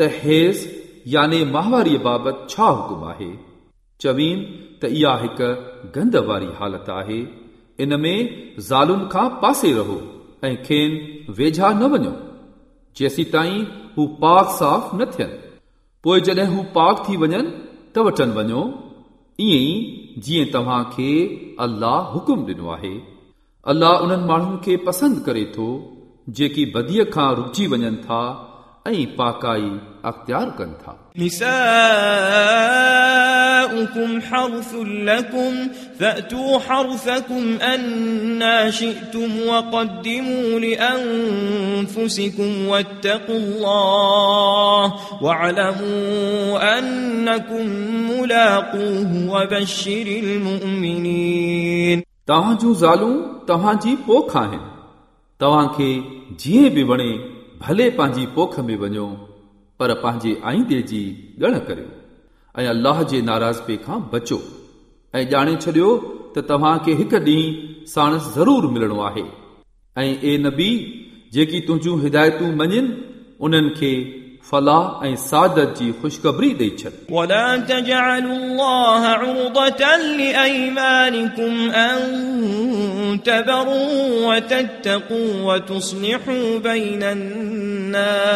ته هيز يعني ماهواريءَ بابت ڇا حڪم آهي؟ چوين ته اها هڪ گند واري حالت آهي. ان ۾ زالن کان پاسي رهو ۽ کين ويجها نه وڃو. جيسي تائين هو پاڪ صاف نه ٿين. پوءِ جڏهن هو پاڪ ٿي وڃن ته وٺن وڃو. ائين ئي جيئن توهان کي الله حڪم ڏنو آهي. الله انهن ماڻهن کي پسند ڪري ٿو جيڪي بديءَ کان رڪجي وڃن ٿا ऐं पाकाई अख़्तियार कनि था نساؤكم حرث لكم فأتوا حرثكم أنا شئتم وقدموا لأنفسكم واتقوا الله واعلموا أنكم ملاقوه وبشر المؤمنين तव्हां जूं ज़ालूं तव्हांजी पोख आहिनि तव्हांखे जीअं बि वणे ڀلي پنهنجي پوک ۾ وڃو پر پنهنجي آئيندي جي ڳڻ ڪريو. ۽ الله جي نارازپي کان بچو. ۽ ڄاڻي ڇڏيو ته توهان کي هڪ ڏينهن ساڻس ضرور ملڻو آهي. ۽ اي نبي جيڪي تنهنجون هدايتون مڃن انهن کي फलाह ऐं सादत जी ख़ुशख़बरी ॾेई छॾ ولا تجعلوا الله عرضة لأيمانكم أن تبروا وتتقوا وتصلحوا بين الناس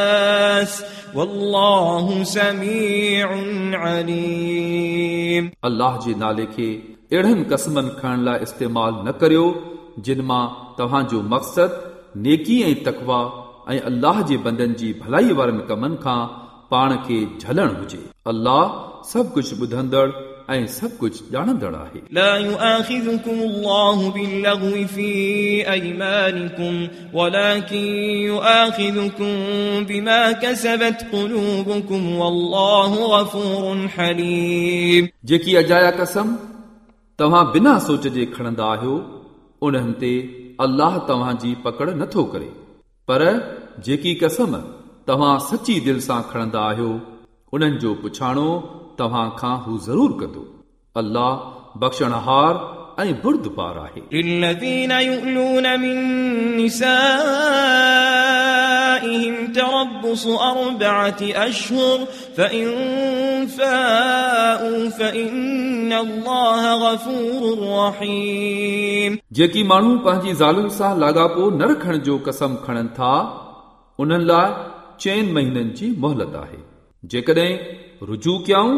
والله سميع عليم अल्लाह जे नाले खे अहिड़नि क़स्मनि खणण लाइ इस्तेमालु न करियो जिन मां तव्हांजो मक़सदु नेकी ऐं तकवा ऐं अल्लाह जे बंदनि जी भलाई वारनि कमनि खां पाण खे झलणु हुजे अल्लाह सभु कुझु ॿुधंदड़ ऐं सभु कुझु ॼाणंदड़ आहे لا يؤاخذكم الله باللغو في أيمانكم ولكن يؤاخذكم بما كسبت قلوبكم والله غفور حليم जेकी अजाया कसम तव्हां बिना सोच जे खणंदा आहियो उन्हनि ते अल्लाह तव्हांजी पकड़ नथो करे پر جيڪي قسم توهان سچي دل سان کڻندا آهيو انهن جو پڇاڻو توهان کان هو ضرور ڪندو. بردپار آهي للذين يؤلون من نسائهم تربص أربعة أشهر فإن فاءوا فإن الله غفور رحيم जेकी माण्हू पंहिंजी ज़ालुनि सां लाॻापो न रखण जो कसम खणनि था उन्हनि लाइ चइनि महीननि जी मोहलत आहे जेकॾहिं रुजू कयूं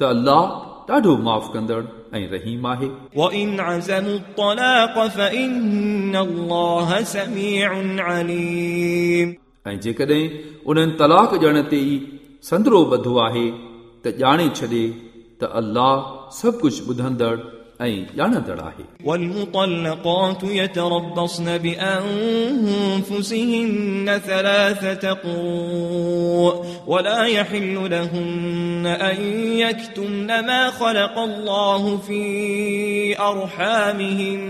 त अल्लाह ॾाढो माफ़ कंदड़ ऐं रहीम आहे وإن عزموا الطلاق فإن الله سميع عليم ऐं जेकॾहिं उन्हनि तलाक ॾियण ते ई संदरो ॿधो आहे त ॼाणे छॾे त अल्लाह सभु कुझु ॿुधंदड़ ऐं ॼाणंदड़ आहे والمطلقات يتربصن بأنفسهن ثلاثة قروء ولا يحل لهن أن يكتمن ما خلق الله في أرحامهن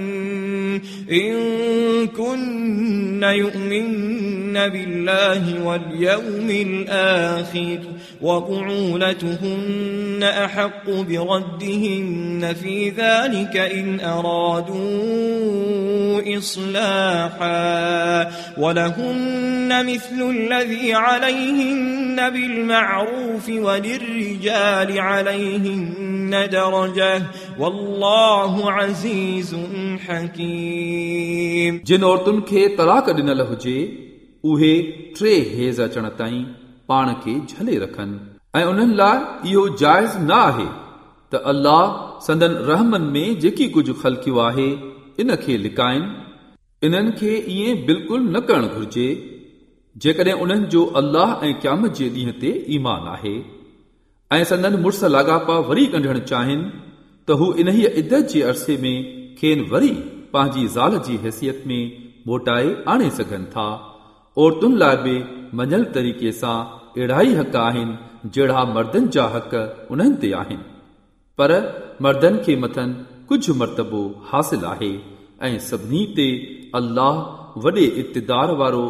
إن كن يؤمن يؤمنون بالله واليوم الآخر وقعولتهن أحق بردهن في ذلك إن أرادوا إصلاحا ولهن مثل الذي عليهن بالمعروف وللرجال عليهن درجة والله عزيز حكيم جن عورتن کے طلاق ڏنل هجي اهي ٽي هيز اچڻ تائين پاڻ کي جهلي رکن. ۽ انهن لاءِ اهو جائز نه آهي ته الله سندن رهمن ۾ جيڪي ڪجهه خلڪيو آهي ان کي لڪائن. انهن کي ائين بلڪل نه ڪرڻ گهرجي جيڪڏهن انهن جو الله ۽ قيامت جي ڏينهن تي ايمان آهي. ۽ سندن مڙس لاڳاپا وري ڪڍڻ چاهين ته هو انهيءَ ادت جي عرصي ۾ کين وري پنهنجي زال جي حيثيت ۾ موٽائي آڻي سگهن ٿا عورتن لاءِ به مڃل طريقي سان اهڙا ئي حق آهن جهڙا مردن جا حق انهن تي آهن. پر مردن کي مٿن ڪجهه مرتبو حاصل آهي ۽ سڀني تي الله وڏي اقتدار وارو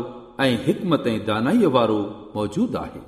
۽ حڪمت ۽ دانائيءَ وارو موجود آهي